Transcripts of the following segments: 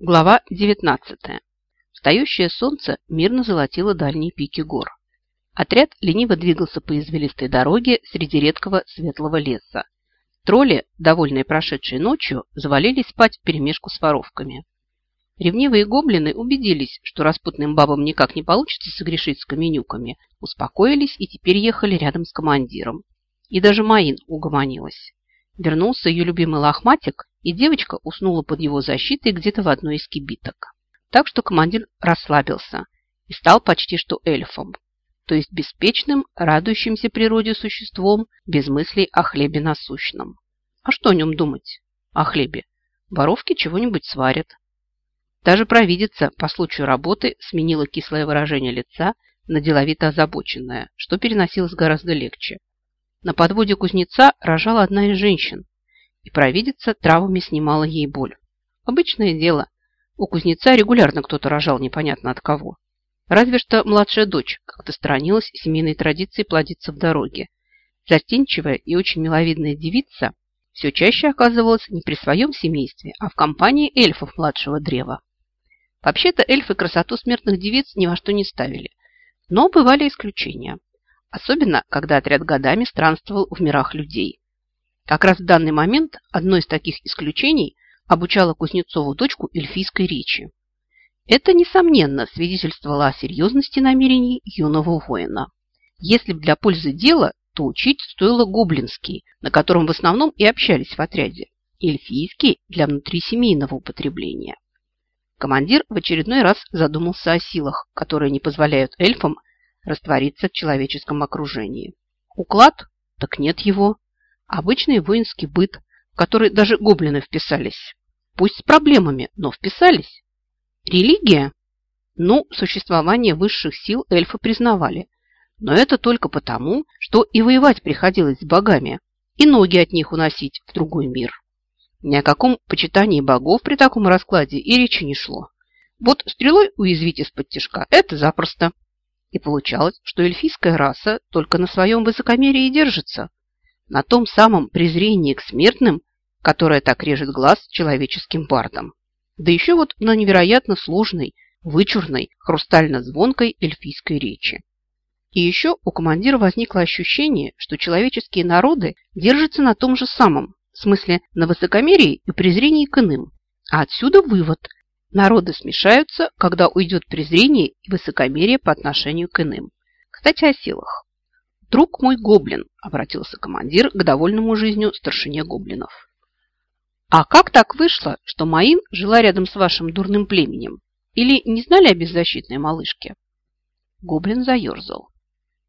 Глава 19. Встающее солнце мирно золотило дальние пики гор. Отряд лениво двигался по извилистой дороге среди редкого светлого леса. Тролли, довольные прошедшей ночью, завалились спать в перемешку с воровками. Ревнивые гоблины убедились, что распутным бабам никак не получится согрешить с каменюками, успокоились и теперь ехали рядом с командиром. И даже Маин угомонилась. Вернулся ее любимый лохматик, и девочка уснула под его защитой где-то в одной из кибиток. Так что командир расслабился и стал почти что эльфом, то есть беспечным, радующимся природе существом, без мыслей о хлебе насущном. А что о нем думать? О хлебе. Воровки чего-нибудь сварят. Даже провидица по случаю работы сменила кислое выражение лица на деловито озабоченное, что переносилось гораздо легче. На подводе кузнеца рожала одна из женщин, и провидица травами снимала ей боль. Обычное дело. У кузнеца регулярно кто-то рожал непонятно от кого. Разве что младшая дочь как-то сторонилась семейной традиции плодиться в дороге. Застенчивая и очень миловидная девица все чаще оказывалась не при своем семействе, а в компании эльфов младшего древа. Вообще-то эльфы красоту смертных девиц ни во что не ставили. Но бывали исключения. Особенно, когда отряд годами странствовал в мирах людей. Как раз в данный момент одно из таких исключений обучало Кузнецову дочку эльфийской речи. Это, несомненно, свидетельствовало о серьезности намерений юного воина. Если б для пользы дела, то учить стоило гоблинский, на котором в основном и общались в отряде, эльфийский для внутрисемейного употребления. Командир в очередной раз задумался о силах, которые не позволяют эльфам раствориться в человеческом окружении. Уклад? Так нет его. Обычный воинский быт, в который даже гоблины вписались. Пусть с проблемами, но вписались. Религия? Ну, существование высших сил эльфы признавали. Но это только потому, что и воевать приходилось с богами, и ноги от них уносить в другой мир. Ни о каком почитании богов при таком раскладе и речи не шло. Вот стрелой уязвить из-под тяжка – это запросто. И получалось, что эльфийская раса только на своем высокомерии держится, на том самом презрении к смертным, которое так режет глаз человеческим бардом. Да еще вот на невероятно сложной, вычурной, хрустально-звонкой эльфийской речи. И еще у командира возникло ощущение, что человеческие народы держатся на том же самом, в смысле на высокомерии и презрении к иным. А отсюда вывод – Народы смешаются, когда уйдет презрение и высокомерие по отношению к иным. Кстати, о силах. «Друг мой гоблин», – обратился командир к довольному жизнью старшине гоблинов. «А как так вышло, что Маин жила рядом с вашим дурным племенем? Или не знали о беззащитной малышке?» Гоблин заерзал.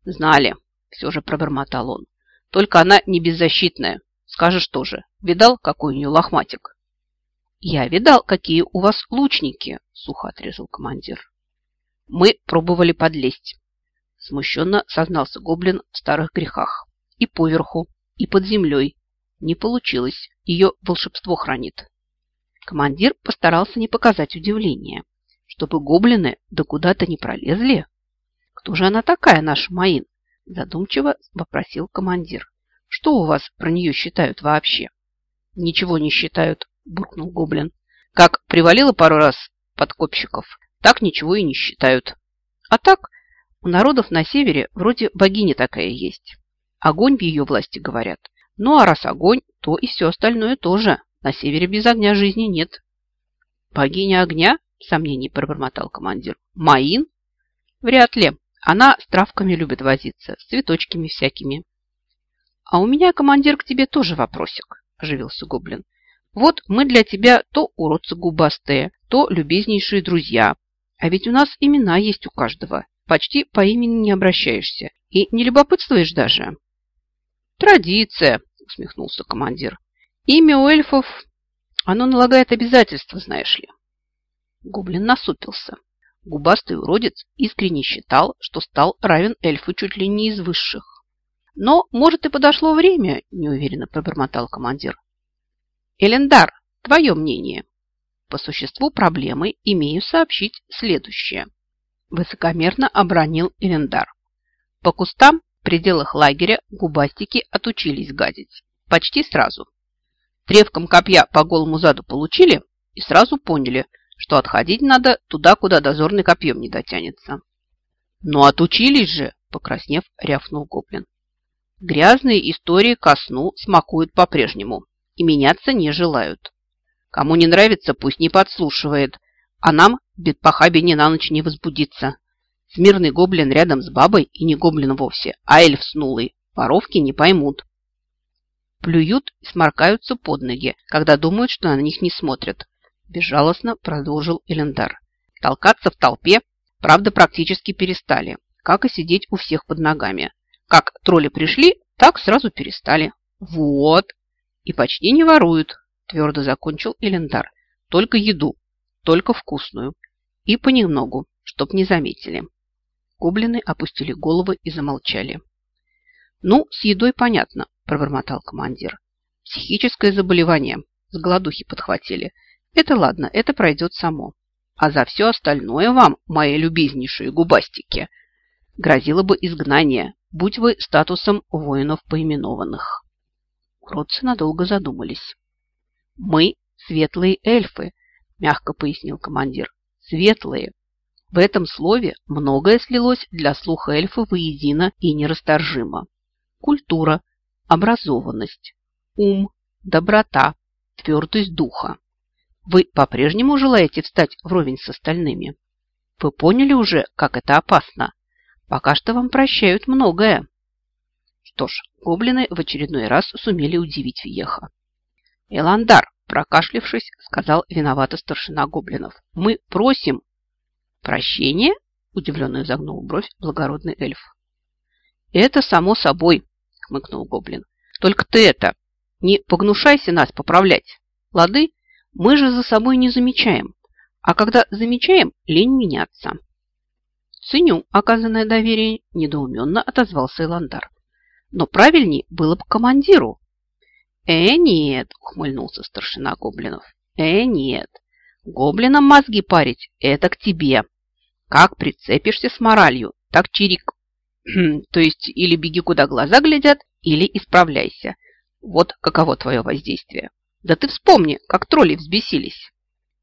«Знали», – все же пробормотал он. «Только она не беззащитная. Скажешь тоже. Видал, какой у нее лохматик?» «Я видал, какие у вас лучники», – сухо отрезал командир. «Мы пробовали подлезть», – смущенно сознался гоблин в старых грехах. «И поверху, и под землей. Не получилось. Ее волшебство хранит». Командир постарался не показать удивления, чтобы гоблины да куда-то не пролезли. «Кто же она такая, наша Маин?» – задумчиво вопросил командир. «Что у вас про нее считают вообще?» «Ничего не считают», буркнул гоблин. Как привалило пару раз подкопщиков, так ничего и не считают. А так, у народов на севере вроде богиня такая есть. Огонь в ее власти, говорят. Ну, а раз огонь, то и все остальное тоже. На севере без огня жизни нет. Богиня огня? Сомнений пробормотал командир. Маин? Вряд ли. Она с травками любит возиться, с цветочками всякими. А у меня, командир, к тебе тоже вопросик, оживился гоблин. Вот мы для тебя то уродцы губастые, то любезнейшие друзья. А ведь у нас имена есть у каждого. Почти по имени не обращаешься. И не любопытствуешь даже. Традиция, усмехнулся командир. Имя у эльфов, оно налагает обязательства, знаешь ли. Гоблин насупился. Губастый уродец искренне считал, что стал равен эльфу чуть ли не из высших. Но, может, и подошло время, неуверенно пробормотал командир. Элендар, твое мнение? По существу проблемы имею сообщить следующее. Высокомерно обронил Элендар. По кустам в пределах лагеря губастики отучились гадить. Почти сразу. Тревком копья по голому заду получили и сразу поняли, что отходить надо туда, куда дозорный копьем не дотянется. «Ну, отучились же!» – покраснев, рявкнул гоблин. «Грязные истории ко сну смакуют по-прежнему и меняться не желают. Кому не нравится, пусть не подслушивает, а нам, бедпохабине, на ночь не возбудиться. Смирный гоблин рядом с бабой и не гоблин вовсе, а эльф снулый. Воровки не поймут. Плюют и сморкаются под ноги, когда думают, что на них не смотрят. Безжалостно продолжил Элендар. Толкаться в толпе, правда, практически перестали, как и сидеть у всех под ногами. Как тролли пришли, так сразу перестали. Вот. И почти не воруют, твердо закончил Элендар. Только еду, только вкусную. И понемногу, чтоб не заметили. Гоблины опустили головы и замолчали. «Ну, с едой понятно», – пробормотал командир. «Психическое заболевание. С голодухи подхватили. Это ладно, это пройдет само. А за все остальное вам, мои любезнейшие губастики, грозило бы изгнание, будь вы статусом воинов поименованных». Уродцы надолго задумались. «Мы светлые эльфы», – мягко пояснил командир. «Светлые. В этом слове многое слилось для слуха эльфа воедино и нерасторжимо. Культура, образованность, ум, доброта, твердость духа. Вы по-прежнему желаете встать вровень с остальными? Вы поняли уже, как это опасно? Пока что вам прощают многое. Что ж, гоблины в очередной раз сумели удивить Вьеха. Эландар, прокашлившись, сказал виновато старшина гоблинов. Мы просим «Прощение?» – удивленно изогнул бровь благородный эльф. «Это само собой», – хмыкнул гоблин. «Только ты это, не погнушайся нас поправлять. Лады, мы же за собой не замечаем, а когда замечаем, лень меняться». «Ценю оказанное доверие», – недоуменно отозвался Иландар. «Но правильней было бы командиру». «Э, нет», – ухмыльнулся старшина гоблинов. «Э, нет, Гоблинам мозги парить – это к тебе. Как прицепишься с моралью, так чирик. То есть или беги, куда глаза глядят, или исправляйся. Вот каково твое воздействие. Да ты вспомни, как тролли взбесились.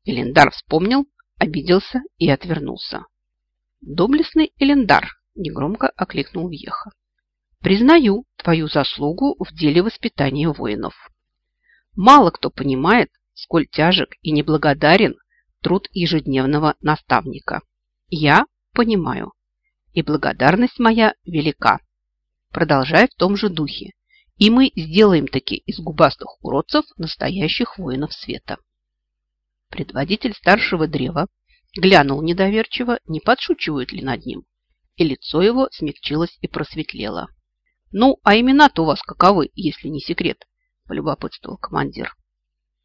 Элендар вспомнил, обиделся и отвернулся. Доблестный Элендар негромко окликнул Вьеха. Признаю твою заслугу в деле воспитания воинов. Мало кто понимает, сколь тяжек и неблагодарен труд ежедневного наставника. Я понимаю, и благодарность моя велика. Продолжай в том же духе, и мы сделаем таки из губастых уродцев настоящих воинов света. Предводитель старшего древа глянул недоверчиво, не подшучивают ли над ним, и лицо его смягчилось и просветлело. «Ну, а имена-то у вас каковы, если не секрет?» – полюбопытствовал командир.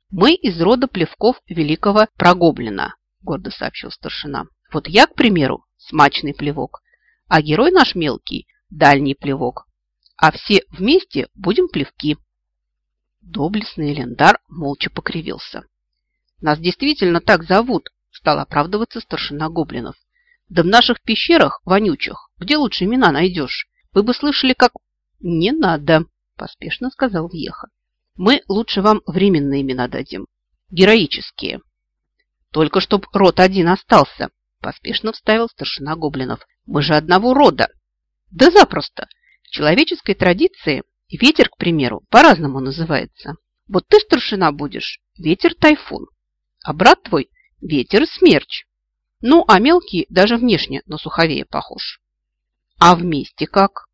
«Мы из рода плевков великого прогоблина», – гордо сообщил старшина. «Вот я, к примеру, смачный плевок, а герой наш мелкий – дальний плевок, а все вместе будем плевки». Доблестный Элендар молча покривился. «Нас действительно так зовут», – стал оправдываться старшина гоблинов. «Да в наших пещерах, вонючих, где лучше имена найдешь? Вы бы слышали, как...» «Не надо», – поспешно сказал Вьеха. Мы лучше вам временные имена дадим. Героические. Только чтоб род один остался, поспешно вставил старшина гоблинов. Мы же одного рода. Да запросто. В человеческой традиции ветер, к примеру, по-разному называется. Вот ты, старшина, будешь ветер-тайфун, а брат твой ветер-смерч. Ну, а мелкий даже внешне на суховее похож. А вместе как?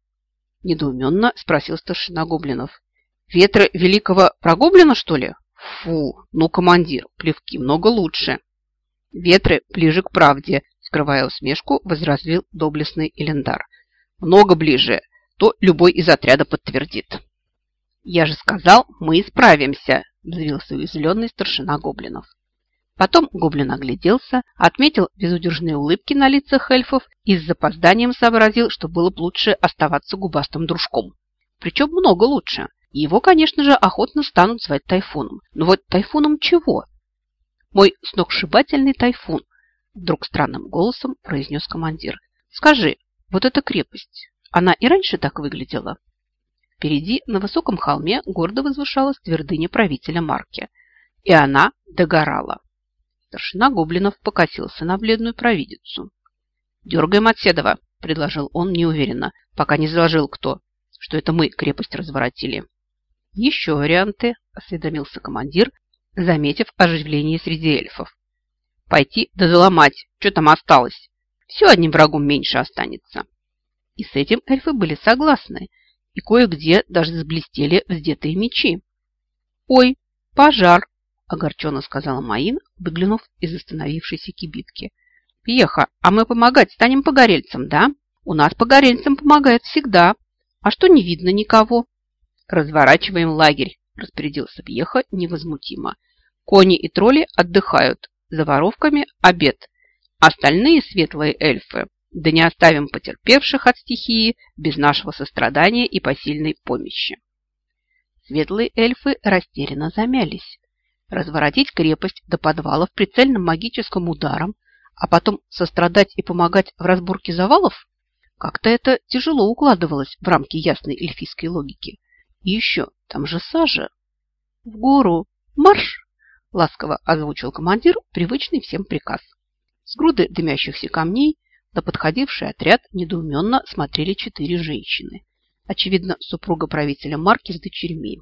Недоуменно спросил старшина гоблинов. Ветры великого прогоблина, что ли? Фу, ну, командир, плевки много лучше. Ветры ближе к правде, скрывая усмешку, возразил доблестный Элендар. Много ближе, то любой из отряда подтвердит. Я же сказал, мы исправимся, взвился уязвленный старшина гоблинов. Потом гоблин огляделся, отметил безудержные улыбки на лицах эльфов и с запозданием сообразил, что было бы лучше оставаться губастым дружком. Причем много лучше. Его, конечно же, охотно станут звать тайфуном. Но вот тайфуном чего? Мой сногсшибательный тайфун, вдруг странным голосом произнес командир. Скажи, вот эта крепость, она и раньше так выглядела? Впереди на высоком холме гордо возвышалась твердыня правителя Марки. И она догорала. Старшина гоблинов покосился на бледную провидицу. «Дергаем от Седова», – предложил он неуверенно, пока не заложил кто, что это мы крепость разворотили. «Еще варианты», – осведомился командир, заметив оживление среди эльфов. «Пойти да заломать, что там осталось? Все одним врагом меньше останется». И с этим эльфы были согласны, и кое-где даже заблестели вздетые мечи. «Ой, пожар!» – огорченно сказала Маин, выглянув из остановившейся кибитки. «Пьеха, а мы помогать станем погорельцам, да? У нас погорельцам помогает всегда. А что не видно никого?» «Разворачиваем лагерь», – распорядился Пьеха невозмутимо. «Кони и тролли отдыхают. За воровками обед. Остальные светлые эльфы да не оставим потерпевших от стихии без нашего сострадания и посильной помощи. Светлые эльфы растерянно замялись. Разворотить крепость до подвалов прицельным магическим ударом, а потом сострадать и помогать в разборке завалов? Как-то это тяжело укладывалось в рамки ясной эльфийской логики. И еще, там же сажа. В гору! Марш! Ласково озвучил командир привычный всем приказ. С груды дымящихся камней на подходивший отряд недоуменно смотрели четыре женщины. Очевидно, супруга правителя Марки с дочерьми.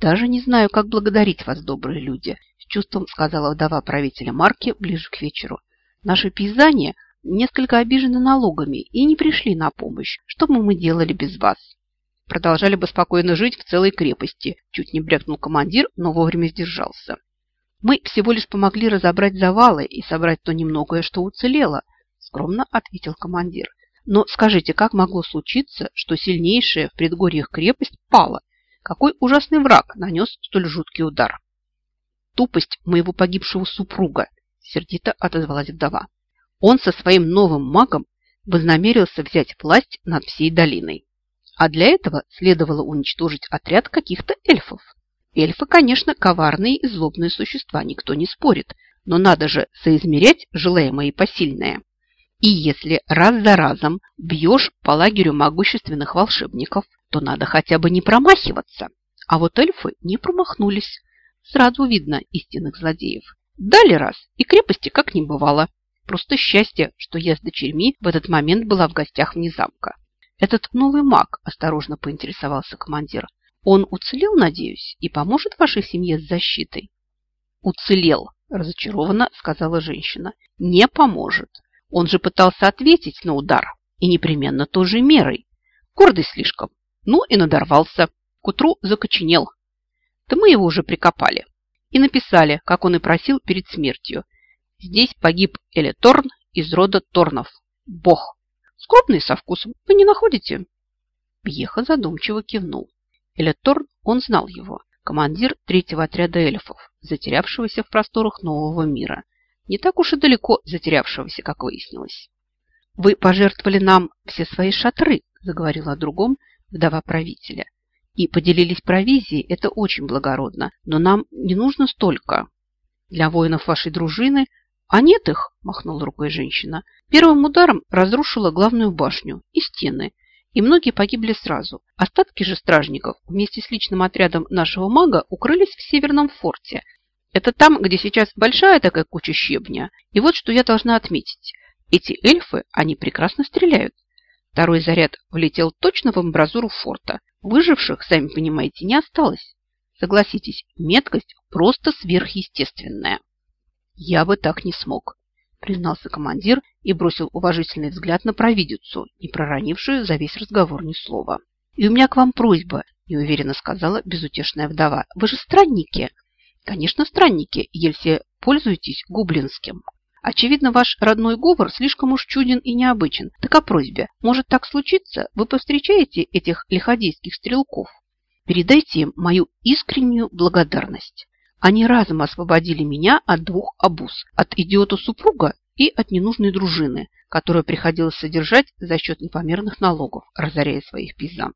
«Даже не знаю, как благодарить вас, добрые люди», с чувством сказала вдова правителя Марки ближе к вечеру. «Наши пейзане несколько обижены налогами и не пришли на помощь. Что бы мы делали без вас?» Продолжали бы спокойно жить в целой крепости, чуть не брякнул командир, но вовремя сдержался. Мы всего лишь помогли разобрать завалы и собрать то немногое, что уцелело, скромно ответил командир. Но скажите, как могло случиться, что сильнейшая в предгорьях крепость пала? Какой ужасный враг нанес столь жуткий удар? Тупость моего погибшего супруга, сердито отозвалась вдова. Он со своим новым магом вознамерился взять власть над всей долиной. А для этого следовало уничтожить отряд каких-то эльфов. Эльфы, конечно, коварные и злобные существа, никто не спорит, но надо же соизмерять желаемое и посильное. И если раз за разом бьешь по лагерю могущественных волшебников, то надо хотя бы не промахиваться. А вот эльфы не промахнулись. Сразу видно истинных злодеев. Дали раз, и крепости как не бывало. Просто счастье, что я с дочерьми в этот момент была в гостях вне замка. Этот новый маг, осторожно поинтересовался командир. Он уцелел, надеюсь, и поможет вашей семье с защитой? Уцелел, разочарованно сказала женщина. Не поможет. Он же пытался ответить на удар, и непременно той же мерой. Гордый слишком. Ну и надорвался. К утру закоченел. Да мы его уже прикопали. И написали, как он и просил перед смертью. Здесь погиб Элеторн из рода Торнов. Бог. Скромный со вкусом. Вы не находите? Пьеха задумчиво кивнул. Элеторн, он знал его. Командир третьего отряда эльфов, затерявшегося в просторах нового мира – не так уж и далеко затерявшегося, как выяснилось. «Вы пожертвовали нам все свои шатры», – заговорила о другом вдова правителя. «И поделились провизией, это очень благородно, но нам не нужно столько. Для воинов вашей дружины, а нет их», – махнула рукой женщина, первым ударом разрушила главную башню и стены, и многие погибли сразу. Остатки же стражников вместе с личным отрядом нашего мага укрылись в северном форте, это там, где сейчас большая такая куча щебня. И вот что я должна отметить. Эти эльфы, они прекрасно стреляют. Второй заряд влетел точно в амбразуру форта. Выживших, сами понимаете, не осталось. Согласитесь, меткость просто сверхъестественная. Я бы так не смог, признался командир и бросил уважительный взгляд на провидицу, не проронившую за весь разговор ни слова. И у меня к вам просьба, неуверенно сказала безутешная вдова. Вы же странники. Конечно, странники, если пользуетесь гублинским. Очевидно, ваш родной говор слишком уж чуден и необычен. Так о просьбе. Может так случиться? Вы повстречаете этих лиходейских стрелков? Передайте им мою искреннюю благодарность. Они разом освободили меня от двух обуз. От идиота супруга и от ненужной дружины, которую приходилось содержать за счет непомерных налогов, разоряя своих пейзан.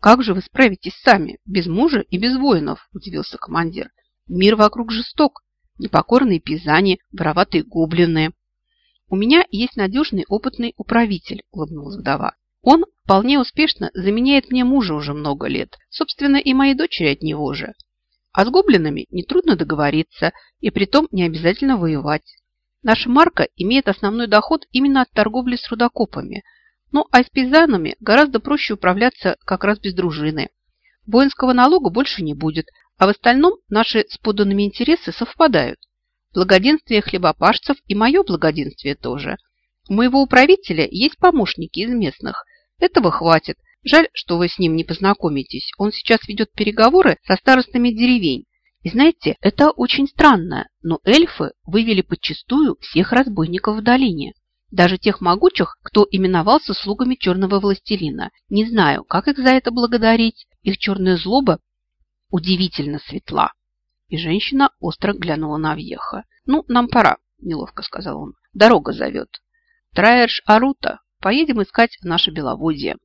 «Как же вы справитесь сами, без мужа и без воинов?» – удивился командир. Мир вокруг жесток. Непокорные пизани, вороватые гоблины. У меня есть надежный опытный управитель, улыбнулась вдова. Он вполне успешно заменяет мне мужа уже много лет. Собственно, и моей дочери от него же. А с гоблинами нетрудно договориться, и притом не обязательно воевать. Наша марка имеет основной доход именно от торговли с рудокопами. Ну, а с пейзанами гораздо проще управляться как раз без дружины. Воинского налога больше не будет, а в остальном наши с поданными интересы совпадают. Благоденствие хлебопашцев и мое благоденствие тоже. У моего управителя есть помощники из местных. Этого хватит. Жаль, что вы с ним не познакомитесь. Он сейчас ведет переговоры со старостами деревень. И знаете, это очень странно, но эльфы вывели подчистую всех разбойников в долине. Даже тех могучих, кто именовался слугами черного властелина. Не знаю, как их за это благодарить. Их черная злоба удивительно светла. И женщина остро глянула на Вьеха. «Ну, нам пора», – неловко сказал он. «Дорога зовет. Траерш Арута, поедем искать наше беловодье».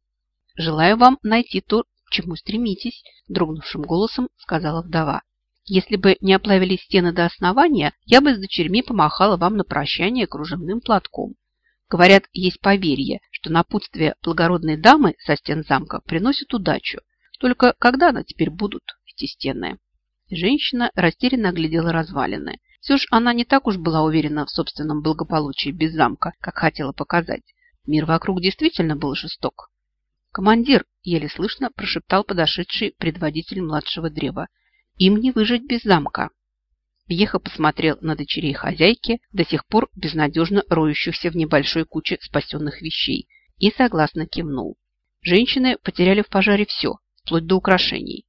«Желаю вам найти то, к чему стремитесь», – дрогнувшим голосом сказала вдова. «Если бы не оплавили стены до основания, я бы с дочерьми помахала вам на прощание кружевным платком. Говорят, есть поверье, что напутствие благородной дамы со стен замка приносит удачу. Только когда она теперь будут, эти стены?» Женщина растерянно оглядела развалины. Все же она не так уж была уверена в собственном благополучии без замка, как хотела показать. Мир вокруг действительно был жесток. «Командир!» – еле слышно прошептал подошедший предводитель младшего древа. «Им не выжить без замка!» Вьеха посмотрел на дочерей хозяйки, до сих пор безнадежно роющихся в небольшой куче спасенных вещей, и согласно кивнул. Женщины потеряли в пожаре все, вплоть до украшений.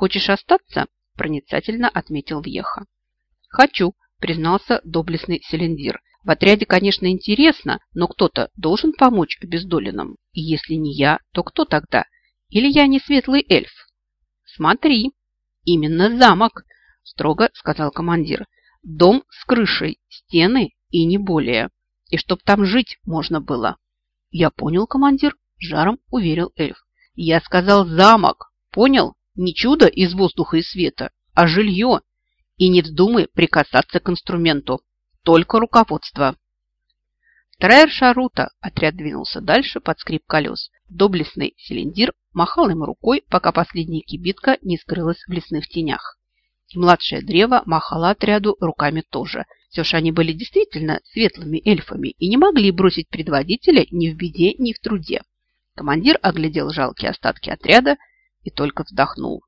«Хочешь остаться?» проницательно отметил Вьеха. «Хочу», – признался доблестный Селендир. «В отряде, конечно, интересно, но кто-то должен помочь обездоленным. И если не я, то кто тогда? Или я не светлый эльф?» «Смотри, именно замок», – строго сказал командир. «Дом с крышей, стены и не более. И чтоб там жить можно было». «Я понял, командир», – жаром уверил эльф. «Я сказал замок, понял? Не чудо из воздуха и света, а жилье. И не вздумай прикасаться к инструменту. Только руководство. Вторая шарута отряд двинулся дальше под скрип колес. Доблестный Селендир махал им рукой, пока последняя кибитка не скрылась в лесных тенях. И младшее древо махало отряду руками тоже. Все же они были действительно светлыми эльфами и не могли бросить предводителя ни в беде, ни в труде. Командир оглядел жалкие остатки отряда и только вздохнул.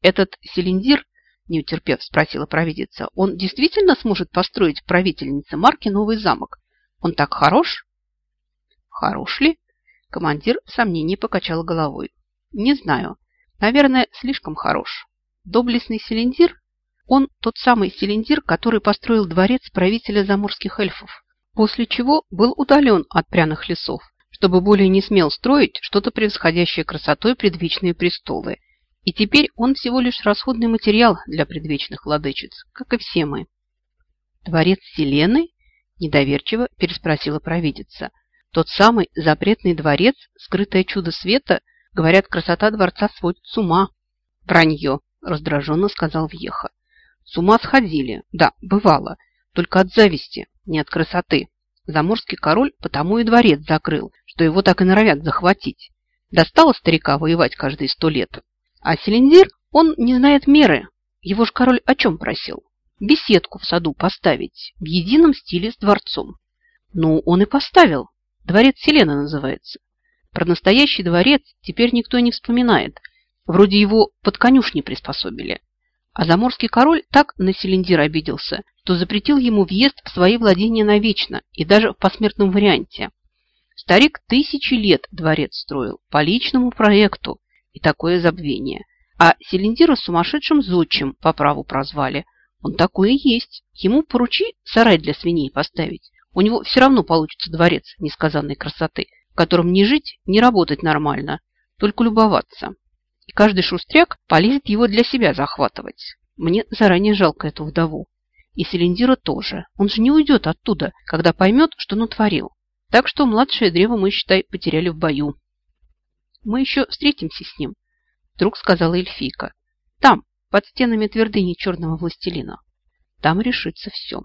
Этот Селендир, не утерпев, спросила провидица, он действительно сможет построить правительнице Марки новый замок? Он так хорош? Хорош ли? Командир в сомнении покачал головой. Не знаю. Наверное, слишком хорош. Доблестный Селендир? Он тот самый Селендир, который построил дворец правителя заморских эльфов, после чего был удален от пряных лесов чтобы более не смел строить что-то превосходящее красотой предвечные престолы. И теперь он всего лишь расходный материал для предвечных владычиц, как и все мы. «Дворец Селены?» – недоверчиво переспросила провидица. «Тот самый запретный дворец, скрытое чудо света, говорят, красота дворца сводит с ума». «Вранье!» – раздраженно сказал Вьеха. «С ума сходили, да, бывало, только от зависти, не от красоты. Заморский король потому и дворец закрыл, что его так и норовят захватить. Достало старика воевать каждые сто лет. А Селендир, он не знает меры. Его же король о чем просил? Беседку в саду поставить в едином стиле с дворцом. Ну, он и поставил. Дворец Селена называется. Про настоящий дворец теперь никто не вспоминает. Вроде его под конюшни приспособили. А заморский король так на Селендир обиделся, что запретил ему въезд в свои владения навечно и даже в посмертном варианте. Старик тысячи лет дворец строил по личному проекту, и такое забвение. А Селендира сумасшедшим зодчим по праву прозвали. Он такой и есть. Ему поручи сарай для свиней поставить. У него все равно получится дворец несказанной красоты, в котором не жить, не работать нормально, только любоваться и каждый шустряк полезет его для себя захватывать. Мне заранее жалко эту вдову. И Селендира тоже. Он же не уйдет оттуда, когда поймет, что натворил. Так что младшее древо мы, считай, потеряли в бою. Мы еще встретимся с ним, вдруг сказала эльфийка. Там, под стенами твердыни черного властелина. Там решится все.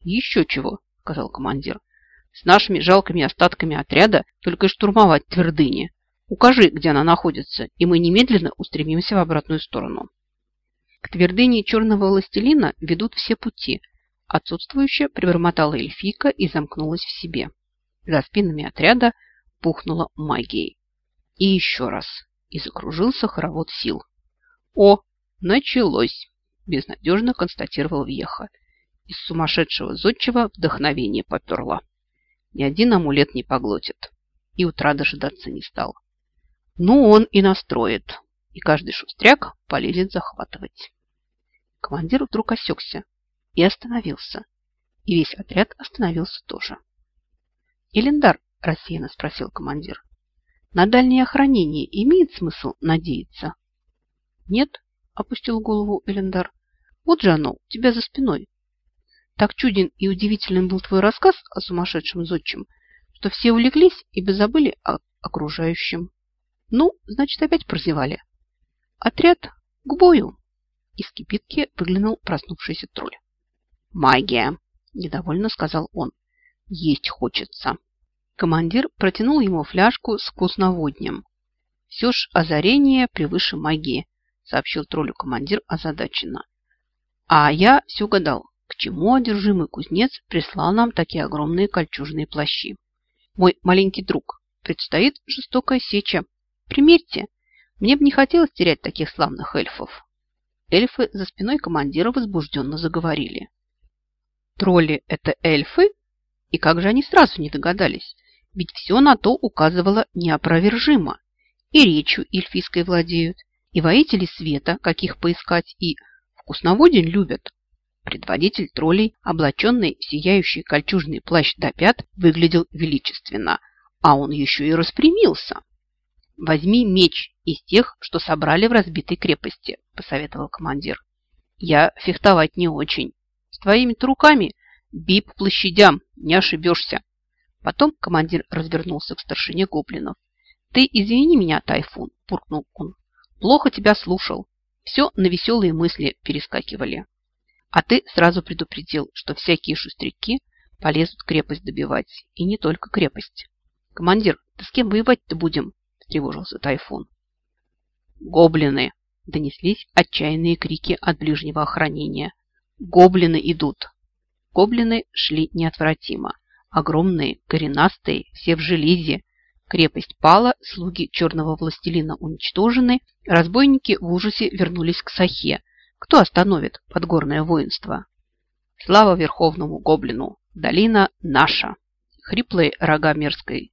Еще чего, сказал командир. С нашими жалкими остатками отряда только штурмовать твердыни. Укажи, где она находится, и мы немедленно устремимся в обратную сторону. К твердыне черного властелина ведут все пути. Отсутствующая прибормотала эльфийка и замкнулась в себе. За спинами отряда пухнула магией. И еще раз. И закружился хоровод сил. «О, началось!» – безнадежно констатировал Вьеха. Из сумасшедшего зодчего вдохновение поперло. Ни один амулет не поглотит. И утра дожидаться не стал. Ну, он и настроит. И каждый шустряк полезет захватывать. Командир вдруг осекся и остановился. И весь отряд остановился тоже. «Элендар», – рассеянно спросил командир, – «на дальнее охранение имеет смысл надеяться?» «Нет», – опустил голову Элендар. «Вот же оно, у тебя за спиной. Так чуден и удивителен был твой рассказ о сумасшедшем зодчем, что все увлеклись и забыли о окружающем. Ну, значит, опять прозевали. Отряд к бою. Из кипитки выглянул проснувшийся тролль. «Магия!» – недовольно сказал он. «Есть хочется!» Командир протянул ему фляжку с вкусноводнем. «Все ж озарение превыше магии», – сообщил троллю командир озадаченно. «А я все гадал, к чему одержимый кузнец прислал нам такие огромные кольчужные плащи. Мой маленький друг, предстоит жестокая сеча. Примерьте, мне бы не хотелось терять таких славных эльфов. Эльфы за спиной командира возбужденно заговорили. Тролли – это эльфы? И как же они сразу не догадались? Ведь все на то указывало неопровержимо. И речью эльфийской владеют, и воители света, каких поискать, и вкусноводен любят. Предводитель троллей, облаченный в сияющий кольчужный плащ до пят, выглядел величественно, а он еще и распрямился. «Возьми меч из тех, что собрали в разбитой крепости», – посоветовал командир. «Я фехтовать не очень. С твоими-то руками бей по площадям, не ошибешься». Потом командир развернулся к старшине гоблинов. «Ты извини меня, Тайфун», – буркнул он. «Плохо тебя слушал. Все на веселые мысли перескакивали». А ты сразу предупредил, что всякие шустряки полезут крепость добивать. И не только крепость. Командир, да с кем воевать-то будем? Тревожился Тайфун. Гоблины! Донеслись отчаянные крики от ближнего охранения. Гоблины идут! Гоблины шли неотвратимо. Огромные, коренастые, все в железе. Крепость пала, слуги черного властелина уничтожены, разбойники в ужасе вернулись к Сахе, кто остановит подгорное воинство? Слава верховному гоблину! Долина наша! Хриплые рога мерзкой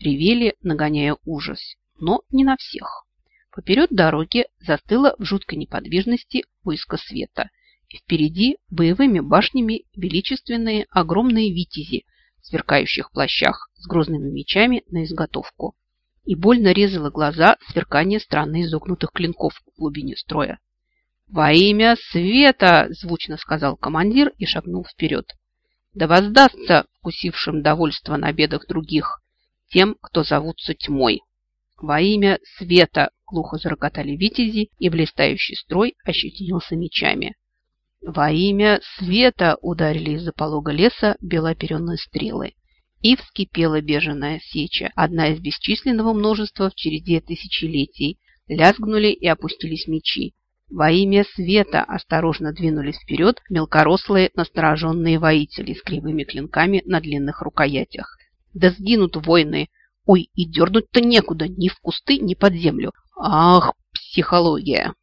ревели, нагоняя ужас, но не на всех. Поперед дороги застыло в жуткой неподвижности войско света, впереди боевыми башнями величественные огромные витязи сверкающих плащах с грозными мечами на изготовку. И больно резало глаза сверкание странно изогнутых клинков в глубине строя. «Во имя света!» – звучно сказал командир и шагнул вперед. «Да воздастся вкусившим довольство на бедах других, тем, кто зовутся тьмой!» «Во имя света!» – глухо зарокотали витязи, и блистающий строй ощетинился мечами. «Во имя света!» – ударили из-за полога леса белоперенные стрелы. И вскипела беженая сеча, одна из бесчисленного множества в череде тысячелетий. Лязгнули и опустились мечи. Во имя света осторожно двинулись вперед мелкорослые настороженные воители с кривыми клинками на длинных рукоятях. Да сгинут воины! Ой, и дернуть-то некуда, ни в кусты, ни под землю. Ах, психология!